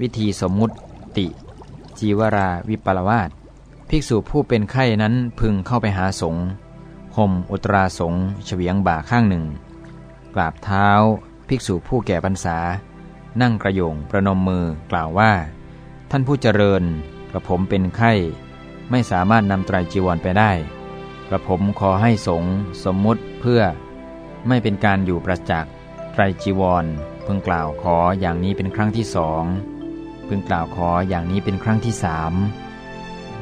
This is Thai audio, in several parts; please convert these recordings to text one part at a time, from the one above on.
วิธีสมมุติ จีวราวิปลวาสภิกษุผู้เป็นไข้นั้นพึงเข้าไปหาสงฆ์ห่มอุตราสงฆ์เฉวียงบ่าข้างหนึ่ง กราบเท้า ภิกษุผู้แก่พรรษา นั่งกระโยงประนมมือกล่าวว่า ท่านผู้เจริญกระผมเป็นไข้ ไม่สามารถนำไตรจีวรไปได้กระผมขอให้สงฆ์สมมุติเพื่อ ไม่เป็นการอยู่ประจักษ์ไตรจีวร เพึงกล่าวขออย่างนี้เป็นครั้งที่สอง พึงกล่าวขออย่างนี้เป็นครั้งที่สาม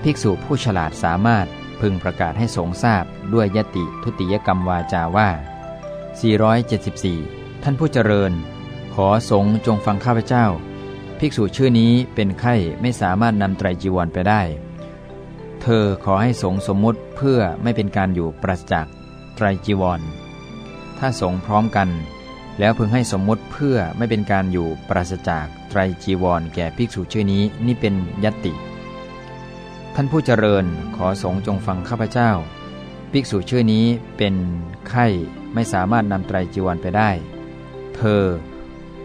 ภิกษุผู้ฉลาดสามารถพึงประกาศให้สงทราบด้วยยติทุติยกรรมวาจาว่า 474 ท่านผู้เจริญ ขอสงจงฟังข้าพเจ้า ภิกษุชื่อนี้เป็นไข้ไม่สามารถนำไตรจีวรไปได้ เธอขอให้สงสมมุติเพื่อไม่เป็นการอยู่ปราศจากไตรจีวร ถ้าสงพร้อมกัน แล้วพึงให้สมมติเพื่อไม่เป็นการอยู่ปราศจากไตรจีวรแก่ภิกษุชื่อนี้นี่เป็นยติ ท่านผู้เจริญขอสงจงฟังข้าพเจ้า ภิกษุชื่อนี้เป็นไข้ไม่สามารถนำไตรจีวรไปได้ เธอ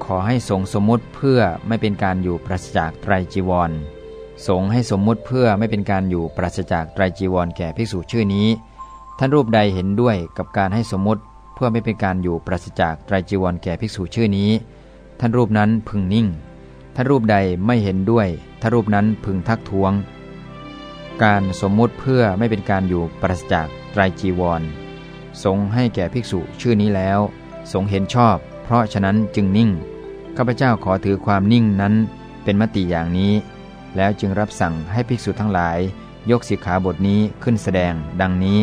ขอให้สงสมมติเพื่อไม่เป็นการอยู่ปราศจากไตรจีวร สงให้สมมติเพื่อไม่เป็นการอยู่ปราศจากไตรจีวรแก่ภิกษุชื่อนี้ ท่านรูปใดเห็นด้วยกับการให้สมมติ พื่อไม่เป็นการอยู่ปราศจากไตรจีวรแก่ภิกษุชื่อนี้ ท่านรูปนั้นพึงนิ่ง ท่านรูปใดไม่เห็นด้วยท่านรูปนั้นพึงทักท้วง การสมมุติเพื่อไม่เป็นการอยู่ปราศจากไตรจีวร สงให้แก่ภิกษุชื่อนี้แล้ว สงเห็นชอบ เพราะฉะนั้นจึงนิ่งข้าพเจ้าขอถือความนิ่งนั้นเป็นมติอย่างนี้ แล้วจึงรับสั่งให้ภิกษุทั้งหลาย ยกสิกขาบทนี้ขึ้นแสดงดังนี้